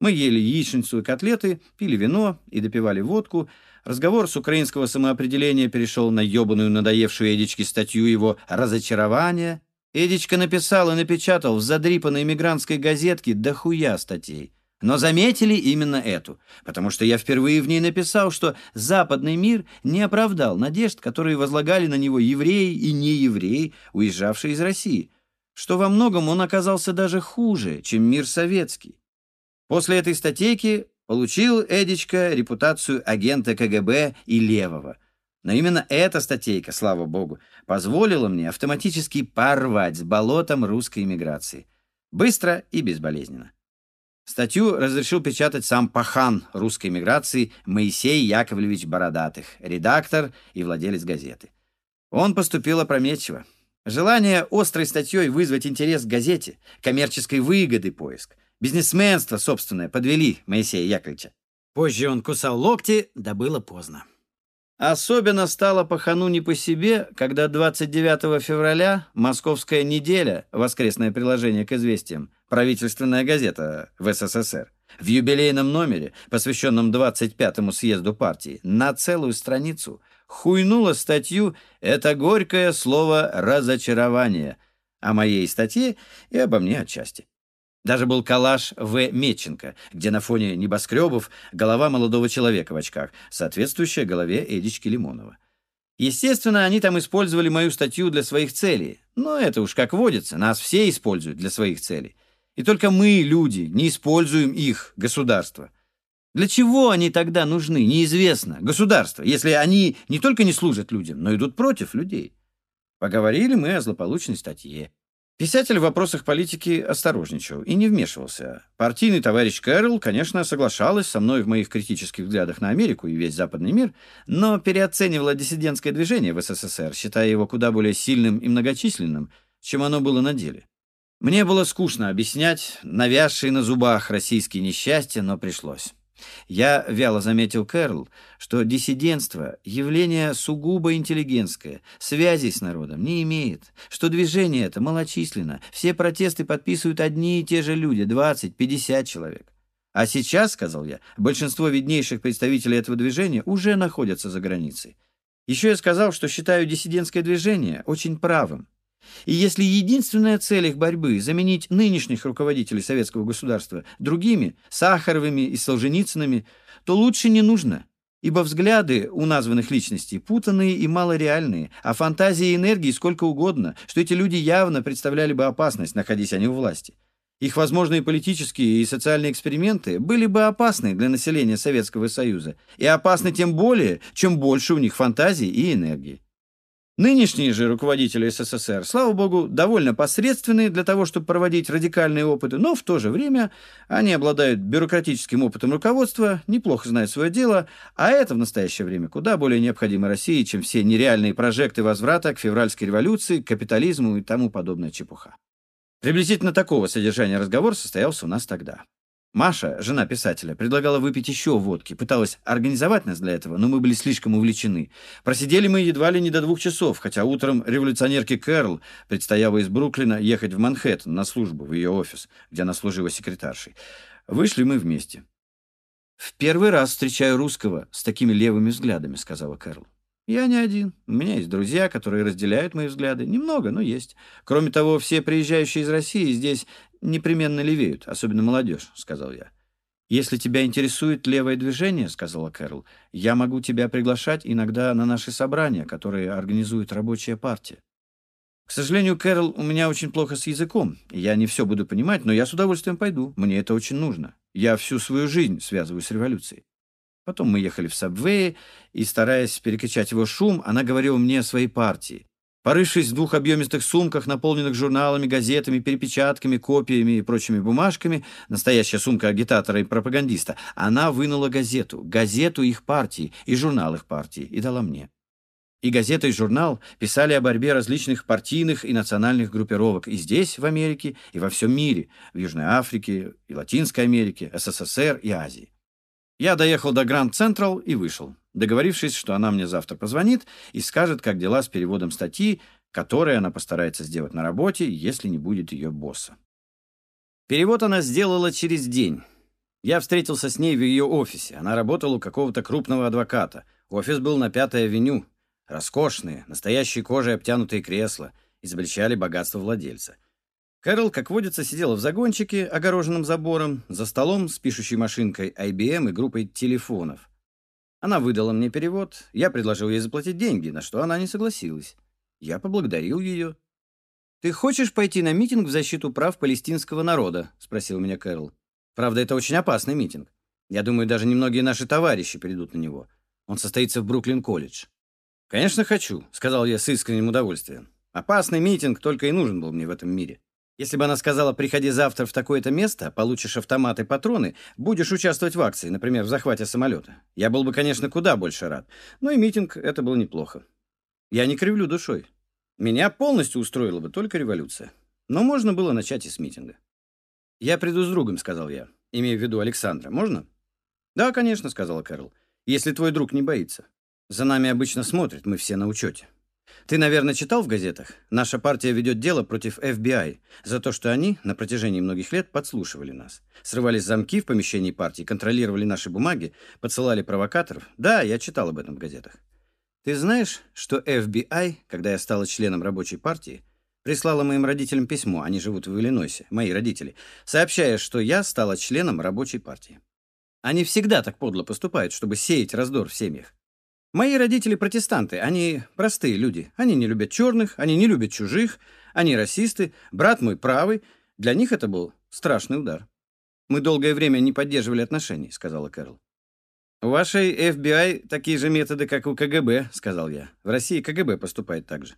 Мы ели яичницу и котлеты, пили вино и допивали водку. Разговор с украинского самоопределения перешел на ебаную надоевшую Эдичке статью его «Разочарование». Эдичка написал и напечатал в задрипанной эмигрантской газетке дохуя статей. Но заметили именно эту, потому что я впервые в ней написал, что западный мир не оправдал надежд, которые возлагали на него евреи и неевреи, уезжавшие из России, что во многом он оказался даже хуже, чем мир советский. После этой статейки получил Эдичка репутацию агента КГБ и левого. Но именно эта статейка, слава богу, позволила мне автоматически порвать с болотом русской иммиграции. Быстро и безболезненно. Статью разрешил печатать сам пахан русской миграции Моисей Яковлевич Бородатых, редактор и владелец газеты. Он поступил опрометчиво. Желание острой статьей вызвать интерес к газете, коммерческой выгоды поиск, бизнесменство собственное подвели Моисея Яковлевича. Позже он кусал локти, да было поздно. Особенно стало пахану не по себе, когда 29 февраля «Московская неделя», воскресное приложение к известиям, правительственная газета в СССР, в юбилейном номере, посвященном 25-му съезду партии, на целую страницу хуйнула статью «Это горькое слово разочарование» о моей статье и обо мне отчасти. Даже был коллаж В. Меченко, где на фоне небоскребов голова молодого человека в очках, соответствующая голове Эдички Лимонова. Естественно, они там использовали мою статью для своих целей. Но это уж как водится, нас все используют для своих целей. И только мы, люди, не используем их, государство. Для чего они тогда нужны, неизвестно, государство, если они не только не служат людям, но идут против людей. Поговорили мы о злополучной статье. Писатель в вопросах политики осторожничал и не вмешивался. Партийный товарищ Кэрролл, конечно, соглашалась со мной в моих критических взглядах на Америку и весь западный мир, но переоценивала диссидентское движение в СССР, считая его куда более сильным и многочисленным, чем оно было на деле. Мне было скучно объяснять навязшие на зубах российские несчастья, но пришлось. Я вяло заметил Кэрл, что диссидентство — явление сугубо интеллигентское, связей с народом не имеет, что движение это малочисленно, все протесты подписывают одни и те же люди, 20-50 человек. А сейчас, сказал я, большинство виднейших представителей этого движения уже находятся за границей. Еще я сказал, что считаю диссидентское движение очень правым, и если единственная цель их борьбы – заменить нынешних руководителей советского государства другими, Сахаровыми и Солженицынами, то лучше не нужно, ибо взгляды у названных личностей путанные и малореальные, а фантазии и энергии сколько угодно, что эти люди явно представляли бы опасность, находясь они у власти. Их возможные политические и социальные эксперименты были бы опасны для населения Советского Союза, и опасны тем более, чем больше у них фантазии и энергии. Нынешние же руководители СССР, слава богу, довольно посредственные для того, чтобы проводить радикальные опыты, но в то же время они обладают бюрократическим опытом руководства, неплохо знают свое дело, а это в настоящее время куда более необходимо России, чем все нереальные прожекты возврата к февральской революции, капитализму и тому подобная чепуха. Приблизительно такого содержания разговор состоялся у нас тогда. Маша, жена писателя, предлагала выпить еще водки, пыталась организовать нас для этого, но мы были слишком увлечены. Просидели мы едва ли не до двух часов, хотя утром революционерке Кэрл предстояло из Бруклина ехать в Манхэттен на службу в ее офис, где она служила секретаршей. Вышли мы вместе. «В первый раз встречаю русского с такими левыми взглядами», — сказала Кэрл. «Я не один. У меня есть друзья, которые разделяют мои взгляды. Немного, но есть. Кроме того, все приезжающие из России здесь непременно левеют, особенно молодежь», — сказал я. «Если тебя интересует левое движение, — сказала Кэрол, — я могу тебя приглашать иногда на наши собрания, которые организует рабочая партия. К сожалению, Кэрол, у меня очень плохо с языком. Я не все буду понимать, но я с удовольствием пойду. Мне это очень нужно. Я всю свою жизнь связываю с революцией. Потом мы ехали в Сабвее, и, стараясь перекричать его шум, она говорила мне о своей партии. Порывшись в двух объемистых сумках, наполненных журналами, газетами, перепечатками, копиями и прочими бумажками, настоящая сумка агитатора и пропагандиста, она вынула газету, газету их партии и журнал их партии, и дала мне. И газета, и журнал писали о борьбе различных партийных и национальных группировок и здесь, в Америке, и во всем мире, в Южной Африке, и Латинской Америке, СССР и Азии. Я доехал до Гранд Централ и вышел, договорившись, что она мне завтра позвонит и скажет, как дела с переводом статьи, которые она постарается сделать на работе, если не будет ее босса. Перевод она сделала через день. Я встретился с ней в ее офисе. Она работала у какого-то крупного адвоката. Офис был на Пятой авеню. Роскошные, настоящие кожей обтянутые кресла изобличали богатство владельца. Кэрол, как водится, сидела в загончике, огороженном забором, за столом с пишущей машинкой IBM и группой телефонов. Она выдала мне перевод, я предложил ей заплатить деньги, на что она не согласилась. Я поблагодарил ее. «Ты хочешь пойти на митинг в защиту прав палестинского народа?» — спросил меня Кэрол. «Правда, это очень опасный митинг. Я думаю, даже немногие наши товарищи придут на него. Он состоится в Бруклин-колледж». «Конечно, хочу», — сказал я с искренним удовольствием. «Опасный митинг только и нужен был мне в этом мире. Если бы она сказала, приходи завтра в такое-то место, получишь автоматы и патроны, будешь участвовать в акции, например, в захвате самолета. Я был бы, конечно, куда больше рад. Но и митинг — это было неплохо. Я не кривлю душой. Меня полностью устроила бы только революция. Но можно было начать и с митинга. «Я приду с другом», — сказал я, имея в виду Александра. «Можно?» «Да, конечно», — сказала Кэрол. «Если твой друг не боится. За нами обычно смотрят, мы все на учете». Ты, наверное, читал в газетах? Наша партия ведет дело против FBI за то, что они на протяжении многих лет подслушивали нас. Срывали замки в помещении партии, контролировали наши бумаги, подсылали провокаторов. Да, я читал об этом в газетах. Ты знаешь, что FBI, когда я стала членом рабочей партии, прислала моим родителям письмо, они живут в Иллинойсе, мои родители, сообщая, что я стала членом рабочей партии. Они всегда так подло поступают, чтобы сеять раздор в семьях. Мои родители протестанты, они простые люди. Они не любят черных, они не любят чужих, они расисты, брат мой правый. Для них это был страшный удар. Мы долгое время не поддерживали отношений, сказала Кэрол. У вашей FBI такие же методы, как у КГБ, сказал я. В России КГБ поступает так же.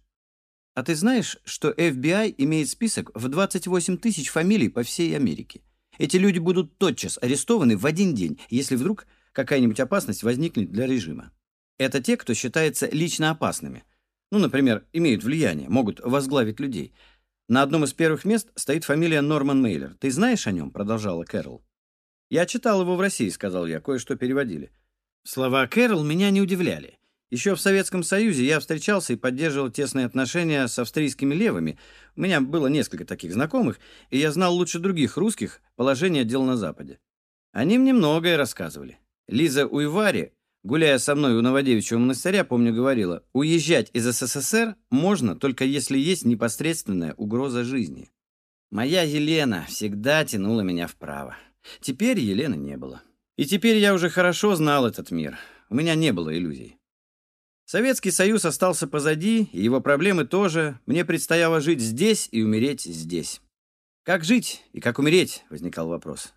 А ты знаешь, что FBI имеет список в 28 тысяч фамилий по всей Америке? Эти люди будут тотчас арестованы в один день, если вдруг какая-нибудь опасность возникнет для режима. Это те, кто считается лично опасными. Ну, например, имеют влияние, могут возглавить людей. На одном из первых мест стоит фамилия Норман Мейлер. Ты знаешь о нем?» — продолжала Кэрол. «Я читал его в России», — сказал я, — «кое-что переводили». Слова Кэрол меня не удивляли. Еще в Советском Союзе я встречался и поддерживал тесные отношения с австрийскими левыми. У меня было несколько таких знакомых, и я знал лучше других русских положение дел на Западе. Они мне многое рассказывали. Лиза Уйвари Гуляя со мной у Новодевичьего монастыря, помню, говорила, уезжать из СССР можно только если есть непосредственная угроза жизни. Моя Елена всегда тянула меня вправо. Теперь Елены не было. И теперь я уже хорошо знал этот мир. У меня не было иллюзий. Советский Союз остался позади, и его проблемы тоже. Мне предстояло жить здесь и умереть здесь. Как жить и как умереть, возникал вопрос.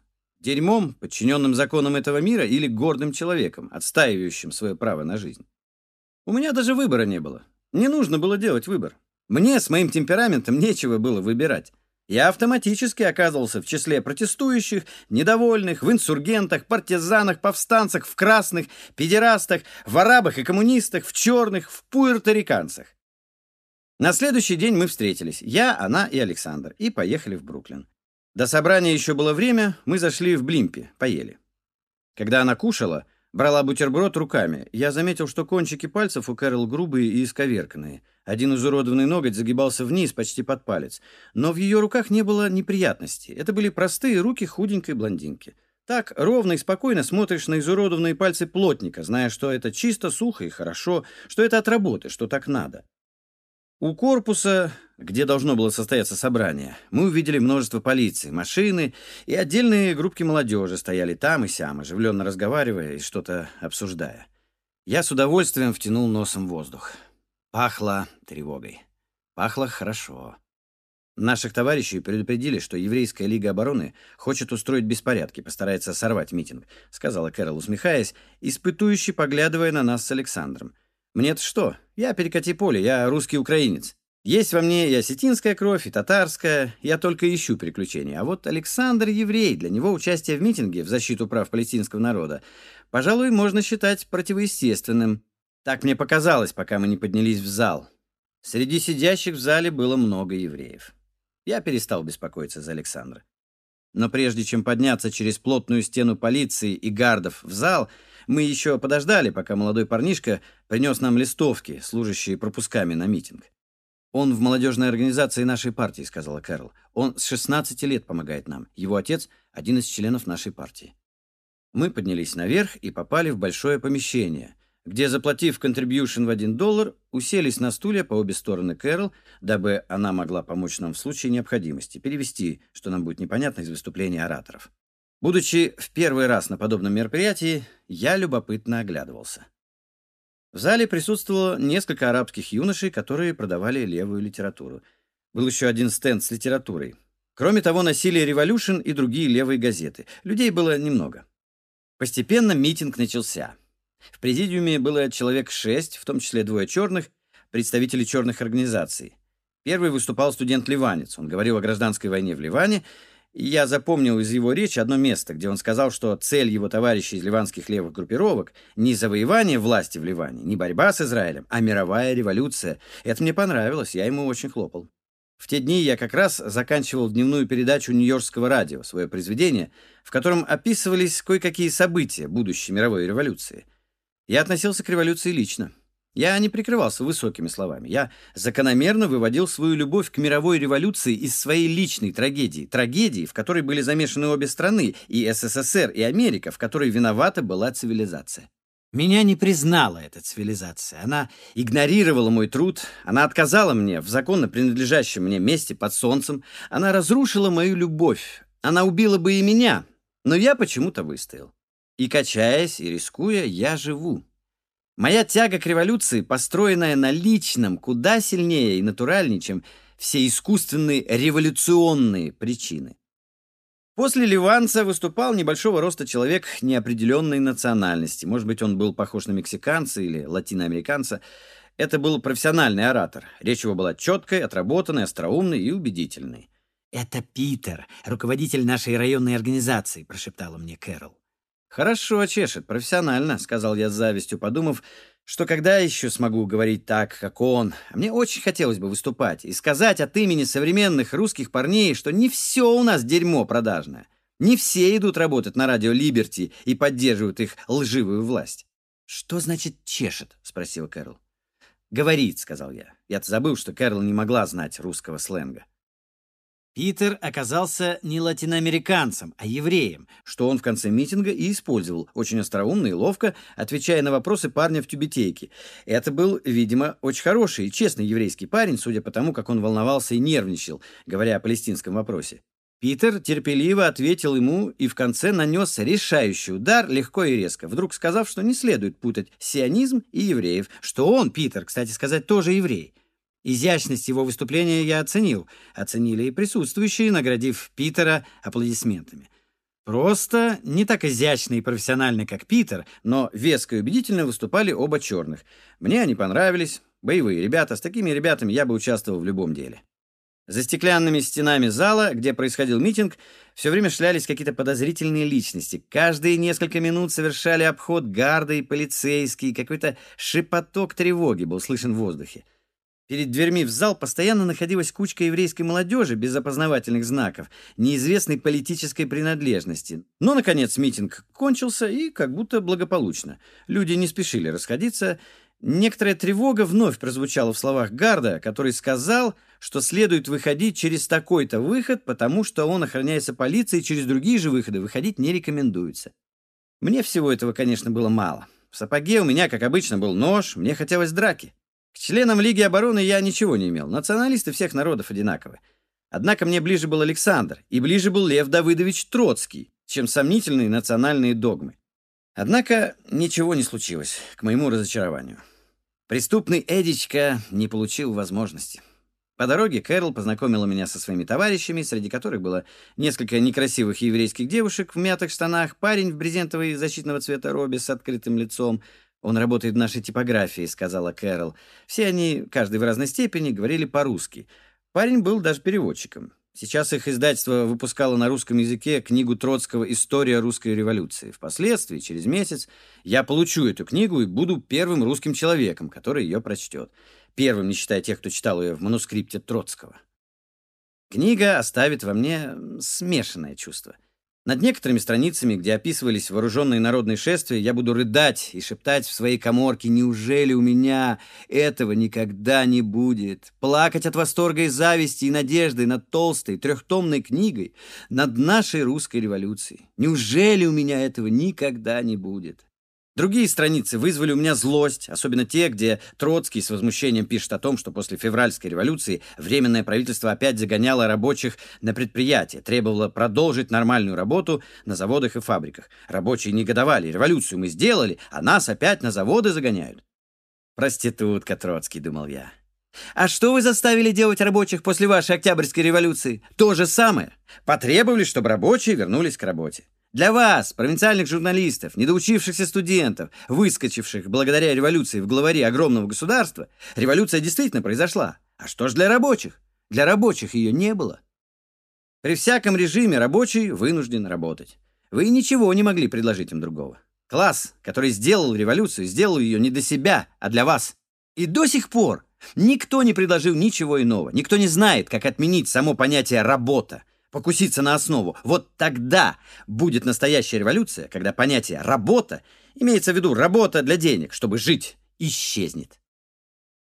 Дерьмом, подчиненным законам этого мира, или гордым человеком, отстаивающим свое право на жизнь? У меня даже выбора не было. Не нужно было делать выбор. Мне с моим темпераментом нечего было выбирать. Я автоматически оказывался в числе протестующих, недовольных, в инсургентах, партизанах, повстанцах, в красных, педерастах, в арабах и коммунистах, в черных, в пуэрториканцах. На следующий день мы встретились, я, она и Александр, и поехали в Бруклин. До собрания еще было время, мы зашли в Блимпи, поели. Когда она кушала, брала бутерброд руками, я заметил, что кончики пальцев у Кэрол грубые и исковерканные. Один изуродованный ноготь загибался вниз, почти под палец. Но в ее руках не было неприятностей. Это были простые руки худенькой блондинки. Так ровно и спокойно смотришь на изуродованные пальцы плотника, зная, что это чисто, сухо и хорошо, что это от работы, что так надо. У корпуса, где должно было состояться собрание, мы увидели множество полиции, машины и отдельные группки молодежи стояли там и сям, оживленно разговаривая и что-то обсуждая. Я с удовольствием втянул носом воздух. Пахло тревогой. Пахло хорошо. Наших товарищей предупредили, что Еврейская лига обороны хочет устроить беспорядки, постарается сорвать митинг, сказала Кэрол, усмехаясь, испытующе поглядывая на нас с Александром. Мне-то что? Я перекати поле, я русский украинец. Есть во мне и осетинская кровь, и татарская. Я только ищу приключения. А вот Александр еврей. Для него участие в митинге в защиту прав палестинского народа, пожалуй, можно считать противоестественным. Так мне показалось, пока мы не поднялись в зал. Среди сидящих в зале было много евреев. Я перестал беспокоиться за Александра. Но прежде чем подняться через плотную стену полиции и гардов в зал, мы еще подождали, пока молодой парнишка принес нам листовки, служащие пропусками на митинг. «Он в молодежной организации нашей партии», — сказала Кэрол. «Он с 16 лет помогает нам. Его отец — один из членов нашей партии». Мы поднялись наверх и попали в большое помещение, где, заплатив контрибьюшн в один доллар, уселись на стулья по обе стороны Кэрол, дабы она могла помочь нам в случае необходимости перевести, что нам будет непонятно из выступления ораторов. Будучи в первый раз на подобном мероприятии, я любопытно оглядывался. В зале присутствовало несколько арабских юношей, которые продавали левую литературу. Был еще один стенд с литературой. Кроме того, носили «Революшн» и другие левые газеты. Людей было немного. Постепенно митинг начался. В президиуме было человек шесть, в том числе двое черных, представителей черных организаций. Первый выступал студент-ливанец. Он говорил о гражданской войне в Ливане, я запомнил из его речи одно место, где он сказал, что цель его товарищей из ливанских левых группировок не завоевание власти в Ливане, не борьба с Израилем, а мировая революция. Это мне понравилось, я ему очень хлопал. В те дни я как раз заканчивал дневную передачу Нью-Йоркского радио, свое произведение, в котором описывались кое-какие события будущей мировой революции. Я относился к революции лично. Я не прикрывался высокими словами. Я закономерно выводил свою любовь к мировой революции из своей личной трагедии. Трагедии, в которой были замешаны обе страны, и СССР, и Америка, в которой виновата была цивилизация. Меня не признала эта цивилизация. Она игнорировала мой труд, она отказала мне в законно принадлежащем мне месте под солнцем, она разрушила мою любовь, она убила бы и меня, но я почему-то выстоял. И, качаясь и рискуя, я живу. Моя тяга к революции, построенная на личном, куда сильнее и натуральнее, чем все искусственные революционные причины. После ливанца выступал небольшого роста человек неопределенной национальности. Может быть, он был похож на мексиканца или латиноамериканца. Это был профессиональный оратор. Речь его была четкой, отработанной, остроумной и убедительной. «Это Питер, руководитель нашей районной организации», — прошептала мне Кэрол. «Хорошо, чешет, профессионально», — сказал я с завистью, подумав, что когда еще смогу говорить так, как он? Мне очень хотелось бы выступать и сказать от имени современных русских парней, что не все у нас дерьмо продажное. Не все идут работать на радио Либерти и поддерживают их лживую власть. «Что значит чешет?» — спросил Кэрол. «Говорит», — сказал я. Я-то забыл, что Кэрол не могла знать русского сленга. Питер оказался не латиноамериканцем, а евреем, что он в конце митинга и использовал, очень остроумно и ловко, отвечая на вопросы парня в тюбетейке. Это был, видимо, очень хороший и честный еврейский парень, судя по тому, как он волновался и нервничал, говоря о палестинском вопросе. Питер терпеливо ответил ему и в конце нанес решающий удар легко и резко, вдруг сказав, что не следует путать сионизм и евреев, что он, Питер, кстати сказать, тоже еврей. Изящность его выступления я оценил. Оценили и присутствующие, наградив Питера аплодисментами. Просто не так изящно и профессионально, как Питер, но веско и убедительно выступали оба черных. Мне они понравились. Боевые ребята. С такими ребятами я бы участвовал в любом деле. За стеклянными стенами зала, где происходил митинг, все время шлялись какие-то подозрительные личности. Каждые несколько минут совершали обход гарды и полицейские. Какой-то шепоток тревоги был слышен в воздухе. Перед дверьми в зал постоянно находилась кучка еврейской молодежи без опознавательных знаков, неизвестной политической принадлежности. Но, наконец, митинг кончился и как будто благополучно. Люди не спешили расходиться. Некоторая тревога вновь прозвучала в словах Гарда, который сказал, что следует выходить через такой-то выход, потому что он охраняется полицией, через другие же выходы выходить не рекомендуется. Мне всего этого, конечно, было мало. В сапоге у меня, как обычно, был нож, мне хотелось драки. К членам Лиги обороны я ничего не имел. Националисты всех народов одинаковы. Однако мне ближе был Александр, и ближе был Лев Давыдович Троцкий, чем сомнительные национальные догмы. Однако ничего не случилось, к моему разочарованию. Преступный Эдичка не получил возможности. По дороге Кэрол познакомила меня со своими товарищами, среди которых было несколько некрасивых еврейских девушек в мятых штанах, парень в брезентовой защитного цвета робе с открытым лицом, «Он работает в нашей типографии», — сказала Кэрол. Все они, каждый в разной степени, говорили по-русски. Парень был даже переводчиком. Сейчас их издательство выпускало на русском языке книгу Троцкого «История русской революции». Впоследствии, через месяц, я получу эту книгу и буду первым русским человеком, который ее прочтет. Первым, не считая тех, кто читал ее в манускрипте Троцкого. Книга оставит во мне смешанное чувство. Над некоторыми страницами, где описывались вооруженные народные шествия, я буду рыдать и шептать в своей коморке «Неужели у меня этого никогда не будет?» Плакать от восторга и зависти и надежды над толстой трехтомной книгой, над нашей русской революцией. Неужели у меня этого никогда не будет? Другие страницы вызвали у меня злость, особенно те, где Троцкий с возмущением пишет о том, что после февральской революции Временное правительство опять загоняло рабочих на предприятия, требовало продолжить нормальную работу на заводах и фабриках. Рабочие негодовали, революцию мы сделали, а нас опять на заводы загоняют. «Проститутка, Троцкий», — думал я. А что вы заставили делать рабочих после вашей Октябрьской революции? То же самое. Потребовали, чтобы рабочие вернулись к работе. Для вас, провинциальных журналистов, недоучившихся студентов, выскочивших благодаря революции в главари огромного государства, революция действительно произошла. А что ж для рабочих? Для рабочих ее не было. При всяком режиме рабочий вынужден работать. Вы ничего не могли предложить им другого. Класс, который сделал революцию, сделал ее не для себя, а для вас. И до сих пор никто не предложил ничего иного. Никто не знает, как отменить само понятие «работа», покуситься на основу. Вот тогда будет настоящая революция, когда понятие «работа», имеется в виду работа для денег, чтобы жить, исчезнет.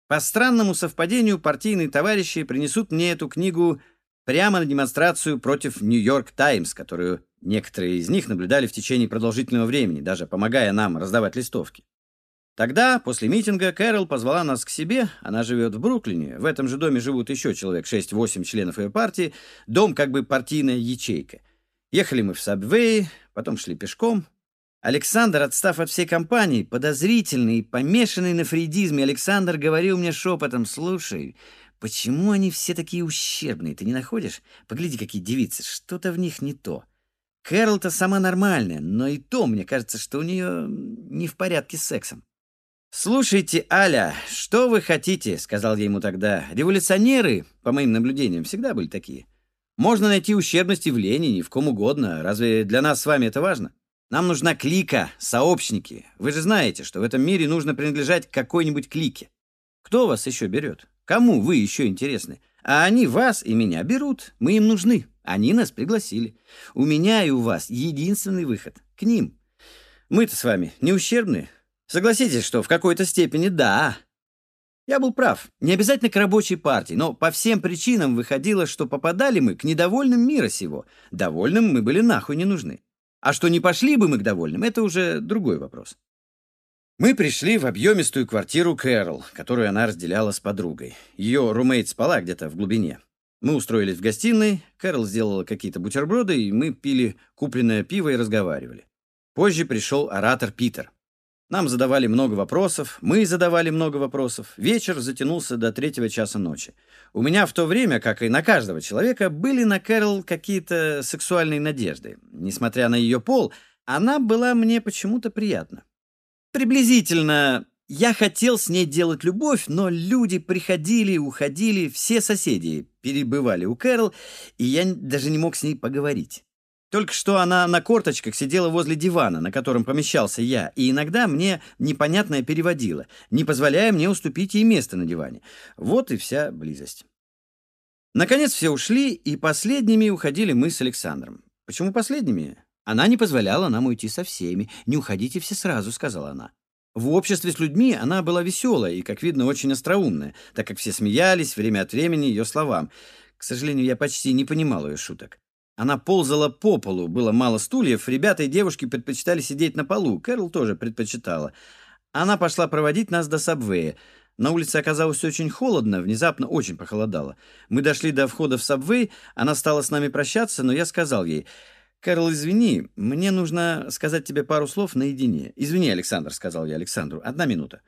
По странному совпадению партийные товарищи принесут мне эту книгу прямо на демонстрацию против «Нью-Йорк Таймс», которую некоторые из них наблюдали в течение продолжительного времени, даже помогая нам раздавать листовки. Тогда, после митинга, Кэрол позвала нас к себе. Она живет в Бруклине. В этом же доме живут еще человек 6-8 членов ее партии. Дом как бы партийная ячейка. Ехали мы в Сабвее, потом шли пешком. Александр, отстав от всей компании, подозрительный и помешанный на фрейдизме, Александр говорил мне шепотом, «Слушай, почему они все такие ущербные, ты не находишь? Погляди, какие девицы, что-то в них не то». Кэрол-то сама нормальная, но и то, мне кажется, что у нее не в порядке с сексом. «Слушайте, Аля, что вы хотите?» — сказал я ему тогда. «Революционеры, по моим наблюдениям, всегда были такие. Можно найти ущербности в Ленине, в ком угодно. Разве для нас с вами это важно? Нам нужна клика, сообщники. Вы же знаете, что в этом мире нужно принадлежать какой-нибудь клике. Кто вас еще берет? Кому вы еще интересны? А они вас и меня берут. Мы им нужны. Они нас пригласили. У меня и у вас единственный выход. К ним. Мы-то с вами не ущербные. Согласитесь, что в какой-то степени да. Я был прав. Не обязательно к рабочей партии, но по всем причинам выходило, что попадали мы к недовольным мира сего. Довольным мы были нахуй не нужны. А что не пошли бы мы к довольным, это уже другой вопрос. Мы пришли в объемистую квартиру Кэрол, которую она разделяла с подругой. Ее румейт спала где-то в глубине. Мы устроились в гостиной, Кэрол сделала какие-то бутерброды, и мы пили купленное пиво и разговаривали. Позже пришел оратор Питер. Нам задавали много вопросов, мы задавали много вопросов. Вечер затянулся до третьего часа ночи. У меня в то время, как и на каждого человека, были на Кэрол какие-то сексуальные надежды. Несмотря на ее пол, она была мне почему-то приятна. Приблизительно я хотел с ней делать любовь, но люди приходили уходили, все соседи перебывали у Кэрол, и я даже не мог с ней поговорить. Только что она на корточках сидела возле дивана, на котором помещался я, и иногда мне непонятное переводила, не позволяя мне уступить ей место на диване. Вот и вся близость. Наконец все ушли, и последними уходили мы с Александром. Почему последними? Она не позволяла нам уйти со всеми. «Не уходите все сразу», — сказала она. В обществе с людьми она была веселая и, как видно, очень остроумная, так как все смеялись время от времени ее словам. К сожалению, я почти не понимал ее шуток. Она ползала по полу, было мало стульев, ребята и девушки предпочитали сидеть на полу, Кэрол тоже предпочитала. Она пошла проводить нас до Сабвея. На улице оказалось очень холодно, внезапно очень похолодало. Мы дошли до входа в Сабвей, она стала с нами прощаться, но я сказал ей, «Кэрол, извини, мне нужно сказать тебе пару слов наедине». «Извини, Александр», — сказал я Александру, — «одна минута».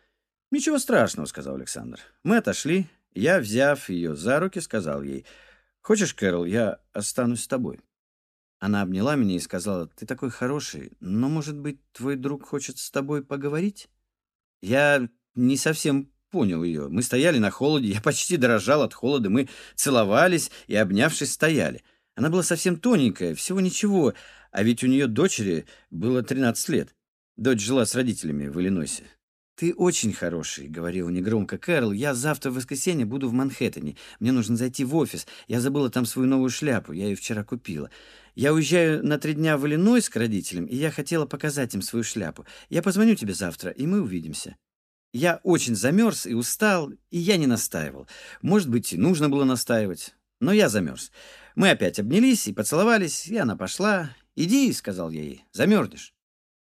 «Ничего страшного», — сказал Александр. Мы отошли. Я, взяв ее за руки, сказал ей, — Хочешь, Кэрол, я останусь с тобой?» Она обняла меня и сказала, «Ты такой хороший, но, может быть, твой друг хочет с тобой поговорить?» Я не совсем понял ее. Мы стояли на холоде, я почти дрожал от холода, мы целовались и, обнявшись, стояли. Она была совсем тоненькая, всего ничего, а ведь у нее дочери было 13 лет. Дочь жила с родителями в Иллинойсе. «Ты очень хороший», — говорил негромко Кэрол. «Я завтра в воскресенье буду в Манхэттене. Мне нужно зайти в офис. Я забыла там свою новую шляпу. Я ее вчера купила. Я уезжаю на три дня в Иллинойс к родителям, и я хотела показать им свою шляпу. Я позвоню тебе завтра, и мы увидимся». Я очень замерз и устал, и я не настаивал. Может быть, и нужно было настаивать, но я замерз. Мы опять обнялись и поцеловались, и она пошла. «Иди», — сказал я ей, — «замерзнешь».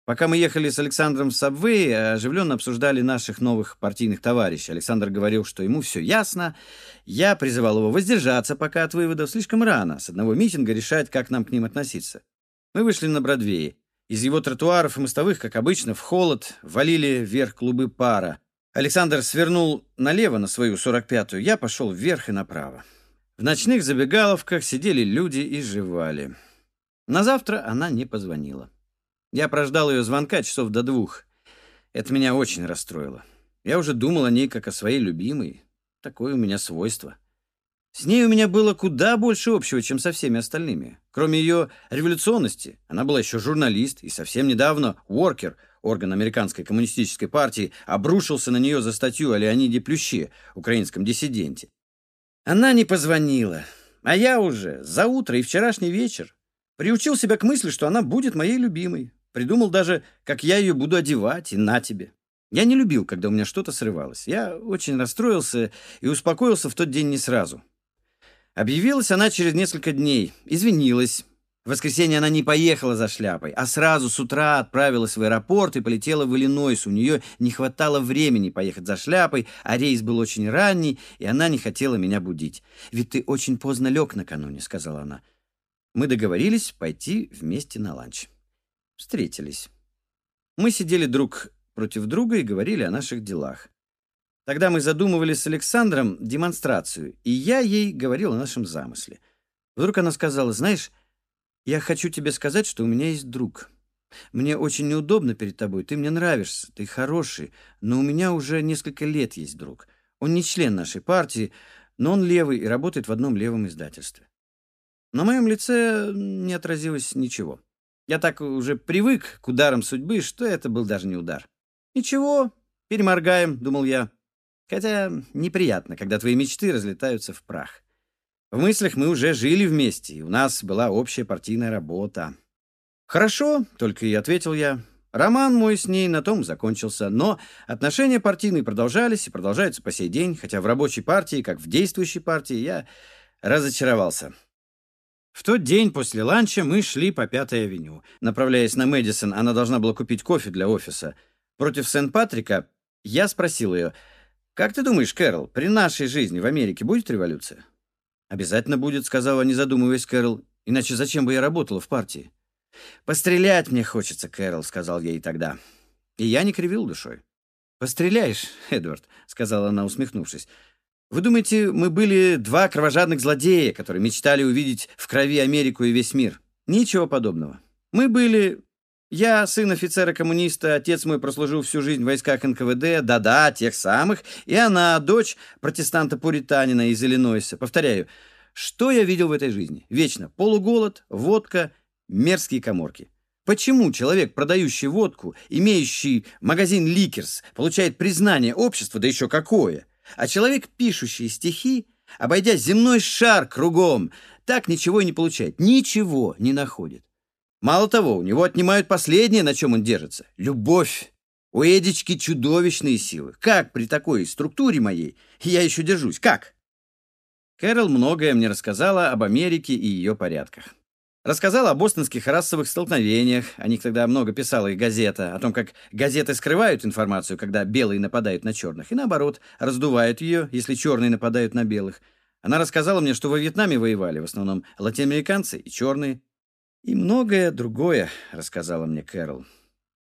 Пока мы ехали с Александром в Сабвее, оживленно обсуждали наших новых партийных товарищей. Александр говорил, что ему все ясно. Я призывал его воздержаться пока от выводов. Слишком рано с одного митинга решать, как нам к ним относиться. Мы вышли на Бродвее. Из его тротуаров и мостовых, как обычно, в холод валили вверх клубы пара. Александр свернул налево на свою 45-ю, я пошел вверх и направо. В ночных забегаловках сидели люди и жевали. На завтра она не позвонила. Я прождал ее звонка часов до двух. Это меня очень расстроило. Я уже думал о ней как о своей любимой. Такое у меня свойство. С ней у меня было куда больше общего, чем со всеми остальными. Кроме ее революционности, она была еще журналист, и совсем недавно Уоркер, орган Американской коммунистической партии, обрушился на нее за статью о Леониде Плюще, украинском диссиденте. Она не позвонила, а я уже за утро и вчерашний вечер приучил себя к мысли, что она будет моей любимой. Придумал даже, как я ее буду одевать, и на тебе. Я не любил, когда у меня что-то срывалось. Я очень расстроился и успокоился в тот день не сразу. Объявилась она через несколько дней, извинилась. В воскресенье она не поехала за шляпой, а сразу с утра отправилась в аэропорт и полетела в Иллинойс. У нее не хватало времени поехать за шляпой, а рейс был очень ранний, и она не хотела меня будить. «Ведь ты очень поздно лег накануне», — сказала она. Мы договорились пойти вместе на ланч встретились. Мы сидели друг против друга и говорили о наших делах. Тогда мы задумывали с Александром демонстрацию, и я ей говорил о нашем замысле. Вдруг она сказала, «Знаешь, я хочу тебе сказать, что у меня есть друг. Мне очень неудобно перед тобой, ты мне нравишься, ты хороший, но у меня уже несколько лет есть друг. Он не член нашей партии, но он левый и работает в одном левом издательстве». На моем лице не отразилось ничего. Я так уже привык к ударам судьбы, что это был даже не удар. «Ничего, переморгаем», — думал я. Хотя неприятно, когда твои мечты разлетаются в прах. В мыслях мы уже жили вместе, и у нас была общая партийная работа. «Хорошо», — только и ответил я. Роман мой с ней на том закончился, но отношения партийные продолжались и продолжаются по сей день, хотя в рабочей партии, как в действующей партии, я разочаровался. В тот день после ланча мы шли по Пятой авеню. Направляясь на Мэдисон, она должна была купить кофе для офиса. Против Сент-Патрика я спросил ее, «Как ты думаешь, Кэрол, при нашей жизни в Америке будет революция?» «Обязательно будет», — сказала, не задумываясь Кэрол. «Иначе зачем бы я работала в партии?» «Пострелять мне хочется, Кэрол», — сказал ей тогда. И я не кривил душой. «Постреляешь, Эдвард», — сказала она, усмехнувшись. Вы думаете, мы были два кровожадных злодея, которые мечтали увидеть в крови Америку и весь мир? Ничего подобного. Мы были... Я сын офицера-коммуниста, отец мой прослужил всю жизнь в войсках НКВД, да-да, тех самых, и она, дочь протестанта-пуританина из Иллинойса. Повторяю, что я видел в этой жизни? Вечно полуголод, водка, мерзкие коморки. Почему человек, продающий водку, имеющий магазин Liquors, получает признание общества, да еще какое? А человек, пишущий стихи, обойдя земной шар кругом, так ничего и не получает, ничего не находит. Мало того, у него отнимают последнее, на чем он держится — любовь. У Эдички чудовищные силы. Как при такой структуре моей я еще держусь? Как? Кэрол многое мне рассказала об Америке и ее порядках. Рассказала о бостонских расовых столкновениях, о них тогда много писала и газета, о том, как газеты скрывают информацию, когда белые нападают на черных, и наоборот, раздувают ее, если черные нападают на белых. Она рассказала мне, что во Вьетнаме воевали в основном латиноамериканцы и черные. И многое другое рассказала мне Кэрол.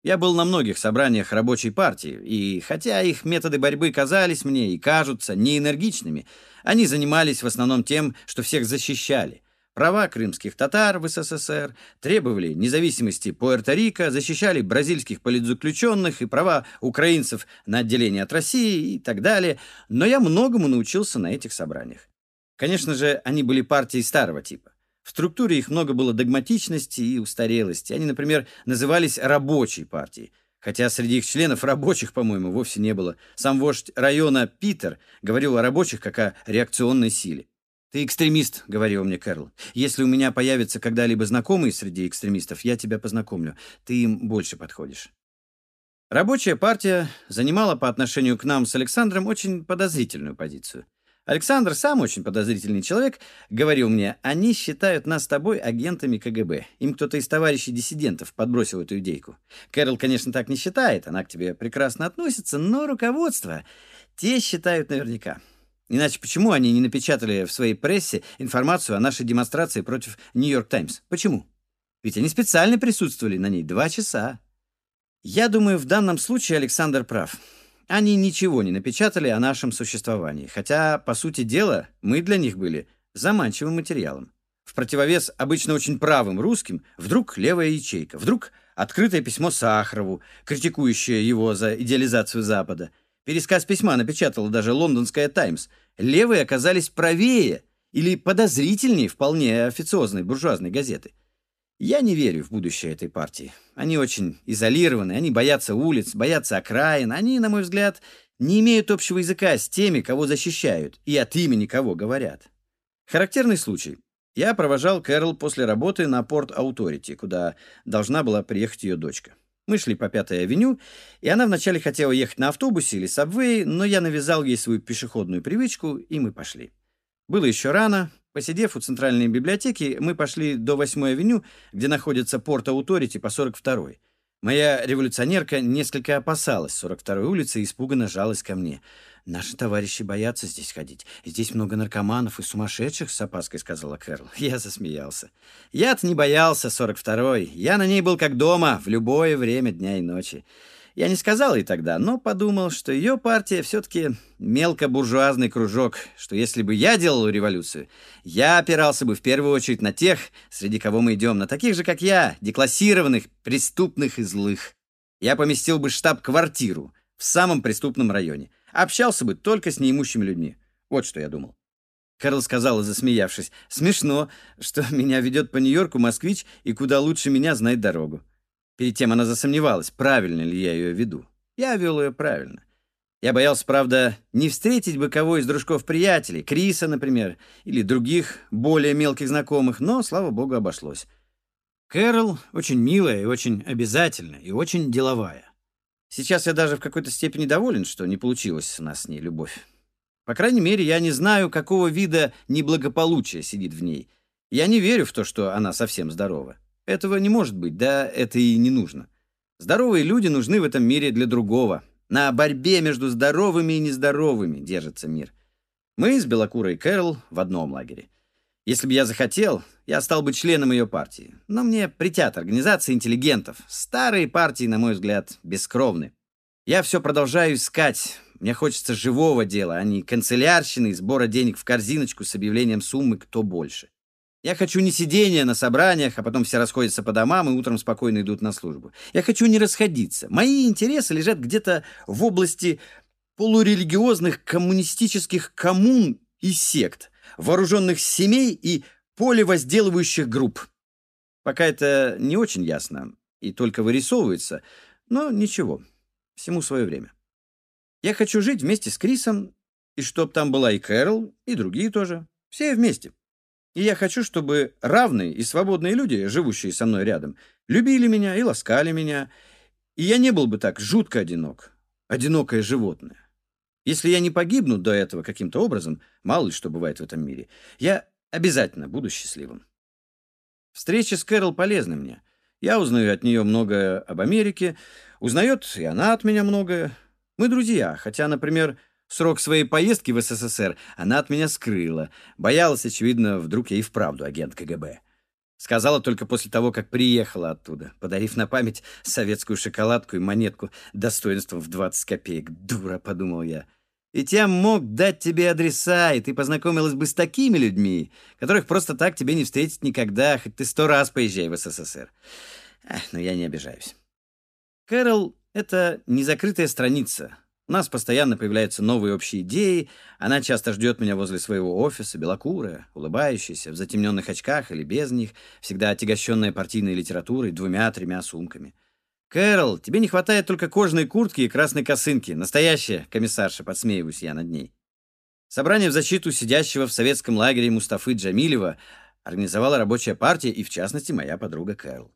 Я был на многих собраниях рабочей партии, и хотя их методы борьбы казались мне и кажутся неэнергичными, они занимались в основном тем, что всех защищали — Права крымских татар в СССР требовали независимости Пуэрто-Рико, защищали бразильских политзаключенных и права украинцев на отделение от России и так далее. Но я многому научился на этих собраниях. Конечно же, они были партией старого типа. В структуре их много было догматичности и устарелости. Они, например, назывались рабочей партией. Хотя среди их членов рабочих, по-моему, вовсе не было. Сам вождь района Питер говорил о рабочих как о реакционной силе. «Ты экстремист», — говорил мне Кэрол. «Если у меня появятся когда-либо знакомые среди экстремистов, я тебя познакомлю. Ты им больше подходишь». Рабочая партия занимала по отношению к нам с Александром очень подозрительную позицию. Александр, сам очень подозрительный человек, говорил мне, они считают нас с тобой агентами КГБ. Им кто-то из товарищей диссидентов подбросил эту идейку. Кэрол, конечно, так не считает, она к тебе прекрасно относится, но руководство те считают наверняка. Иначе почему они не напечатали в своей прессе информацию о нашей демонстрации против «Нью-Йорк Таймс»? Почему? Ведь они специально присутствовали на ней два часа. Я думаю, в данном случае Александр прав. Они ничего не напечатали о нашем существовании, хотя, по сути дела, мы для них были заманчивым материалом. В противовес обычно очень правым русским вдруг левая ячейка, вдруг открытое письмо Сахарову, критикующее его за идеализацию Запада. Пересказ письма напечатала даже лондонская «Таймс». Левые оказались правее или подозрительнее вполне официозной буржуазной газеты. Я не верю в будущее этой партии. Они очень изолированы, они боятся улиц, боятся окраин. Они, на мой взгляд, не имеют общего языка с теми, кого защищают, и от имени кого говорят. Характерный случай. Я провожал Кэрол после работы на Порт Ауторити, куда должна была приехать ее дочка. Мы шли по Пятой авеню, и она вначале хотела ехать на автобусе или сабвее, но я навязал ей свою пешеходную привычку, и мы пошли. Было еще рано, Посидев у центральной библиотеки, мы пошли до 8-й авеню, где находится порт Ауторити по 42-й. Моя революционерка несколько опасалась 42-й улицы и испуганно жалась ко мне. «Наши товарищи боятся здесь ходить. Здесь много наркоманов и сумасшедших», — с опаской сказала Кэрол. Я засмеялся. «Я-то не боялся 42-й. Я на ней был как дома в любое время дня и ночи. Я не сказал ей тогда, но подумал, что ее партия все-таки мелкобуржуазный кружок, что если бы я делал революцию, я опирался бы в первую очередь на тех, среди кого мы идем, на таких же, как я, деклассированных, преступных и злых. Я поместил бы штаб-квартиру в самом преступном районе, общался бы только с неимущими людьми. Вот что я думал. Карл сказала, засмеявшись, «Смешно, что меня ведет по Нью-Йорку москвич и куда лучше меня знает дорогу». Перед тем она засомневалась, правильно ли я ее веду. Я вел ее правильно. Я боялся, правда, не встретить бы кого из дружков-приятелей, Криса, например, или других более мелких знакомых, но, слава богу, обошлось. Кэрол очень милая и очень обязательная, и очень деловая. Сейчас я даже в какой-то степени доволен, что не получилось у нас с ней любовь. По крайней мере, я не знаю, какого вида неблагополучия сидит в ней. Я не верю в то, что она совсем здорова. Этого не может быть, да это и не нужно. Здоровые люди нужны в этом мире для другого. На борьбе между здоровыми и нездоровыми держится мир. Мы с Белокурой Кэрол в одном лагере. Если бы я захотел, я стал бы членом ее партии. Но мне притят организации интеллигентов. Старые партии, на мой взгляд, бескровны. Я все продолжаю искать. Мне хочется живого дела, а не канцелярщины и сбора денег в корзиночку с объявлением суммы «кто больше». Я хочу не сидения на собраниях, а потом все расходятся по домам и утром спокойно идут на службу. Я хочу не расходиться. Мои интересы лежат где-то в области полурелигиозных коммунистических коммун и сект, вооруженных семей и полевозделывающих групп. Пока это не очень ясно и только вырисовывается, но ничего, всему свое время. Я хочу жить вместе с Крисом, и чтоб там была и Кэрол, и другие тоже. Все вместе. И я хочу, чтобы равные и свободные люди, живущие со мной рядом, любили меня и ласкали меня. И я не был бы так жутко одинок. Одинокое животное. Если я не погибну до этого каким-то образом, мало ли что бывает в этом мире, я обязательно буду счастливым. Встреча с Кэрол полезны мне. Я узнаю от нее многое об Америке, узнает и она от меня многое. Мы друзья, хотя, например, Срок своей поездки в СССР она от меня скрыла. Боялась, очевидно, вдруг я и вправду агент КГБ. Сказала только после того, как приехала оттуда, подарив на память советскую шоколадку и монетку достоинством в 20 копеек. «Дура», — подумал я. «Ведь я мог дать тебе адреса, и ты познакомилась бы с такими людьми, которых просто так тебе не встретить никогда, хоть ты сто раз поезжай в СССР». Эх, но я не обижаюсь. Кэрол — это незакрытая страница, у нас постоянно появляются новые общие идеи. Она часто ждет меня возле своего офиса, белокурая, улыбающаяся, в затемненных очках или без них, всегда отягощенная партийной литературой, двумя-тремя сумками. Кэрол, тебе не хватает только кожаной куртки и красной косынки. Настоящая комиссарша, подсмеиваюсь я над ней. Собрание в защиту сидящего в советском лагере Мустафы Джамилева организовала рабочая партия и, в частности, моя подруга Кэрол.